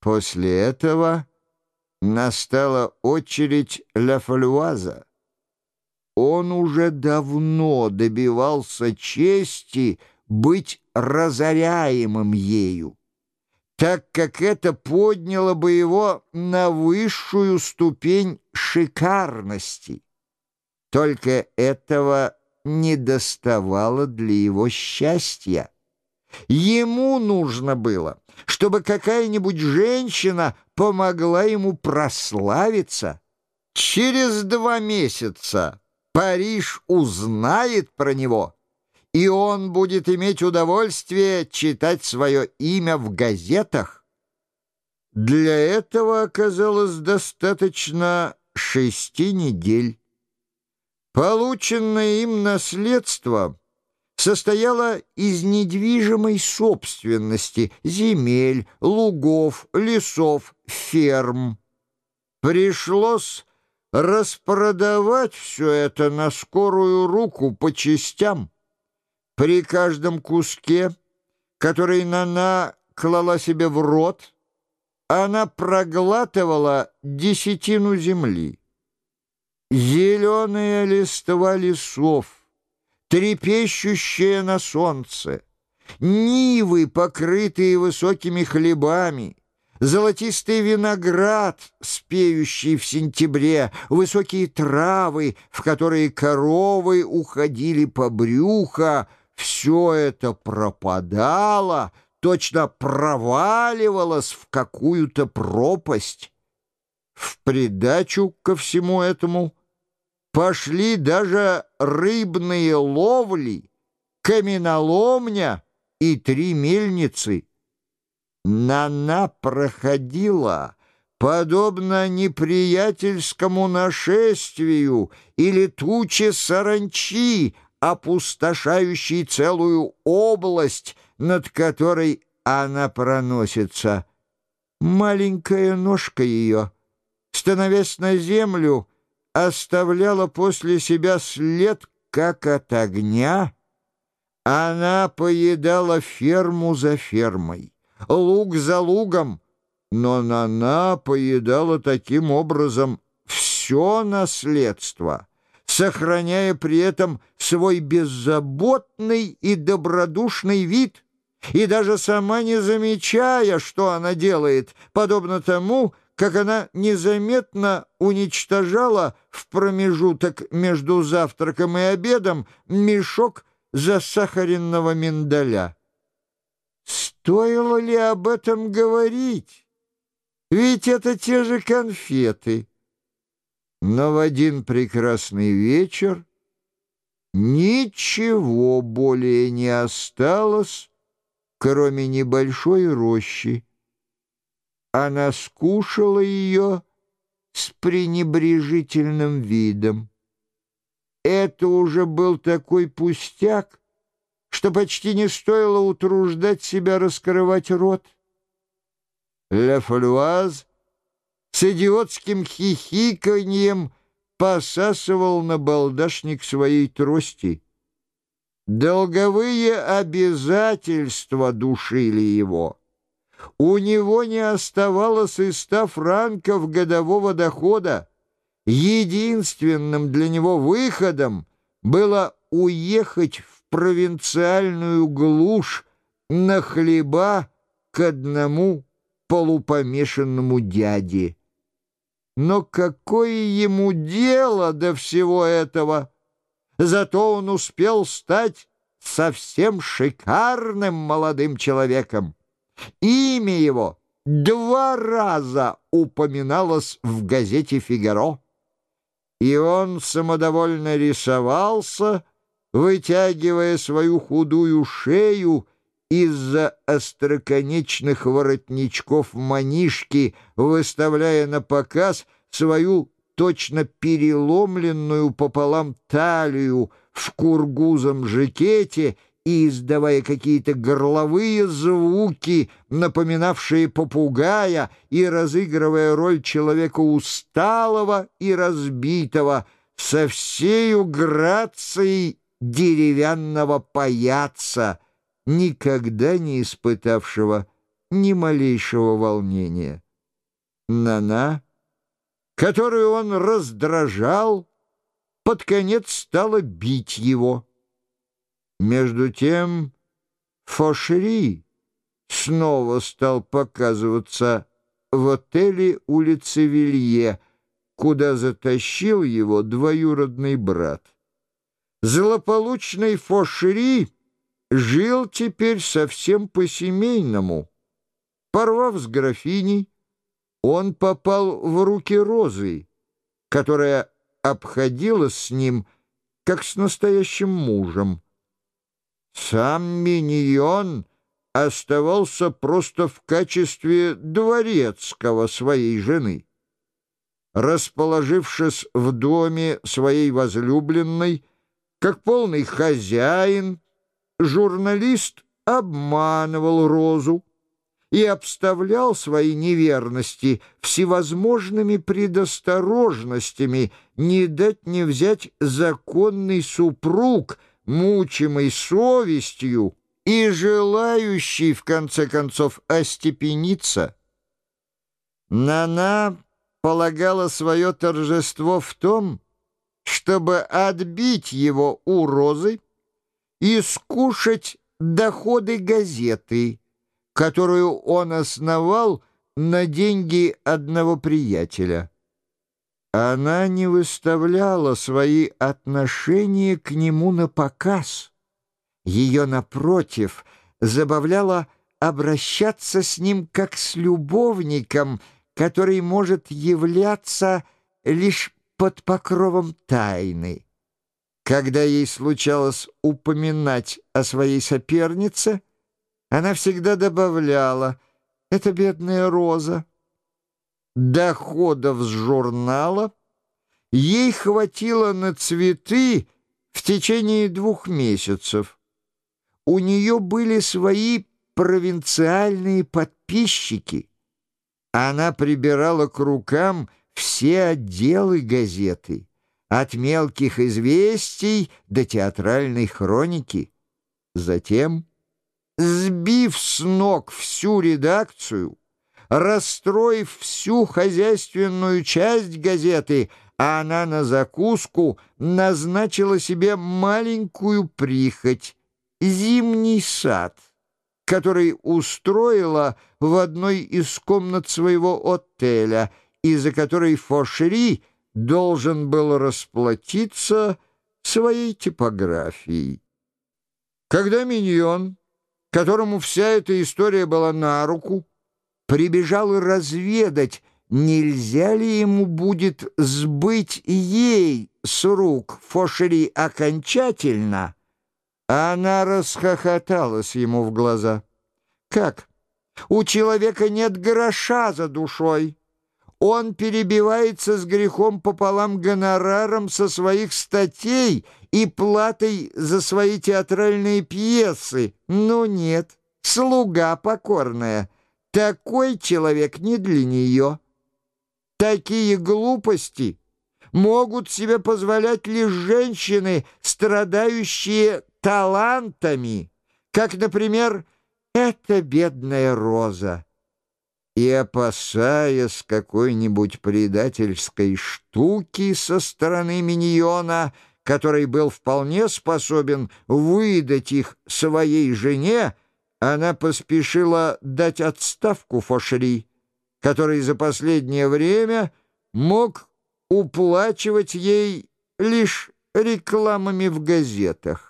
После этого настала очередь Ля. Он уже давно добивался чести быть разоряемым ею, так как это подняло бы его на высшую ступень шикарности. Только этого не доставало для его счастья. Ему нужно было, чтобы какая-нибудь женщина помогла ему прославиться. Через два месяца Париж узнает про него, и он будет иметь удовольствие читать свое имя в газетах. Для этого оказалось достаточно шести недель. Полученное им наследство состояло из недвижимой собственности земель, лугов, лесов, ферм. Пришлось распродавать все это на скорую руку по частям. При каждом куске, который Нана клала себе в рот, она проглатывала десятину земли. Зеленая листва лесов, трепещущая на солнце, нивы, покрытые высокими хлебами, золотистый виноград, спеющий в сентябре, высокие травы, в которые коровы уходили по брюхо, все это пропадало, точно проваливалось в какую-то пропасть. В придачу ко всему этому — Пошли даже рыбные ловли, каменоломня и три мельницы. Нана проходила, подобно неприятельскому нашествию или туче саранчи, опустошающей целую область, над которой она проносится. Маленькая ножка ее, становясь на землю, оставляла после себя след, как от огня. Она поедала ферму за фермой, луг за лугом, но она поедала таким образом все наследство, сохраняя при этом свой беззаботный и добродушный вид и даже сама не замечая, что она делает, подобно тому, как она незаметно уничтожала в промежуток между завтраком и обедом мешок засахаренного миндаля. Стоило ли об этом говорить? Ведь это те же конфеты. Но в один прекрасный вечер ничего более не осталось, кроме небольшой рощи, она скушала ее с пренебрежительным видом. Это уже был такой пустяк, что почти не стоило утруждать себя раскрывать рот. Ля Фалюаз с идиотским хихиканьем посасывал на балдашник своей трости. Долговые обязательства душили его. У него не оставалось и ста франков годового дохода. Единственным для него выходом было уехать в провинциальную глушь на хлеба к одному полупомешанному дяде. Но какое ему дело до всего этого? Зато он успел стать совсем шикарным молодым человеком. Имя его два раза упоминалось в газете «Фигаро», и он самодовольно рисовался, вытягивая свою худую шею из-за остроконечных воротничков манишки, выставляя на показ свою точно переломленную пополам талию в кургузом жакете — издавая какие-то горловые звуки, напоминавшие попугая, и разыгрывая роль человека усталого и разбитого, со всею грацией деревянного паяца, никогда не испытавшего ни малейшего волнения. Нана, которую он раздражал, под конец стала бить его. Между тем Фошери снова стал показываться в отеле улицы Вилье, куда затащил его двоюродный брат. Злополучный Фошери жил теперь совсем по-семейному. Порвав с графиней, он попал в руки Розы, которая обходилась с ним, как с настоящим мужем. Сам Миньон оставался просто в качестве дворецкого своей жены. Расположившись в доме своей возлюбленной, как полный хозяин, журналист обманывал Розу и обставлял свои неверности всевозможными предосторожностями, не дать не взять законный супруг, мучимый совестью и желающий, в конце концов, остепениться. Нана полагала свое торжество в том, чтобы отбить его у Розы и скушать доходы газеты, которую он основал на деньги одного приятеля. Она не выставляла свои отношения к нему на показ. Ее, напротив, забавляло обращаться с ним как с любовником, который может являться лишь под покровом тайны. Когда ей случалось упоминать о своей сопернице, она всегда добавляла «Это бедная Роза». Доходов с журнала ей хватило на цветы в течение двух месяцев. У нее были свои провинциальные подписчики. Она прибирала к рукам все отделы газеты от мелких известий до театральной хроники. Затем, сбив с ног всю редакцию, расстроив всю хозяйственную часть газеты, она на закуску назначила себе маленькую прихоть — зимний сад, который устроила в одной из комнат своего отеля, и за который Фошери — должен был расплатиться своей типографией. Когда Миньон, которому вся эта история была на руку, прибежал разведать, нельзя ли ему будет сбыть ей с рук Фошери окончательно, она расхохоталась ему в глаза. «Как? У человека нет гроша за душой!» Он перебивается с грехом пополам гонораром со своих статей и платой за свои театральные пьесы. Ну нет, слуга покорная. Такой человек не для нее. Такие глупости могут себе позволять лишь женщины, страдающие талантами, как, например, эта бедная Роза и, опасаясь какой-нибудь предательской штуки со стороны миньона, который был вполне способен выдать их своей жене, она поспешила дать отставку Фошри, который за последнее время мог уплачивать ей лишь рекламами в газетах.